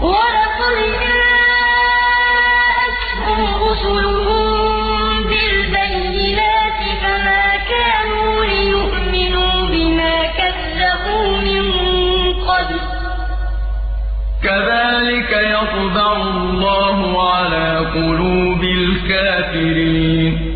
وَلَقَدْ جَاءَتْهُمْ رُسُلُهُم بِالْبَيِّنَاتِ فَمَا كَانُوا لِيُؤْمِنُوا بِمَا كَذَّبُوا مِن قَبْلُ ۚ. كَذَٰلِكَ يَطْبَعُ اللَّهُ عَلَىٰ قُلُوبِ الْكَافِرِينَ.